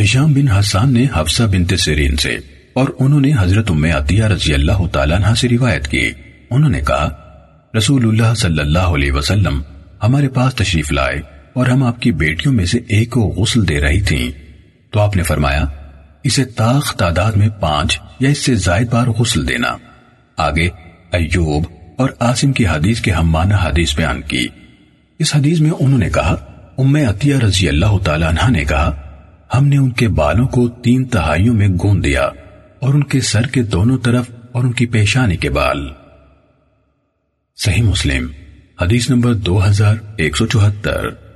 ہشام بن حسان نے حفصہ بنت سیرین سے اور انہوں نے حضرت ام عطیہ رضی اللہ تعالیٰ عنہ سے روایت کی۔ انہوں نے کہا، رسول اللہ صلی اللہ علیہ وسلم ہمارے پاس تشریف لائے اور ہم آپ کی بیٹیوں میں سے ایک کو غسل دے رہی تھیں۔ تو آپ نے فرمایا، اسے تاخ تعداد میں پانچ یا اس سے زائد بار غسل دینا۔ آگے، ایوب اور آسم کی حدیث کے ہم معنی حدیث بیان کی۔ اس حدیث میں انہوں نے کہا، ام عطیہ رضی اللہ تعالیٰ عنہ نے کہا ہم نے ان کے بالوں کو تین تہائیوں میں گون دیا اور ان کے سر کے دونوں طرف اور ان کی پیشانی کے بال۔ صحیح مسلم، حدیث نمبر دو ہزار ایک سو چوہتر۔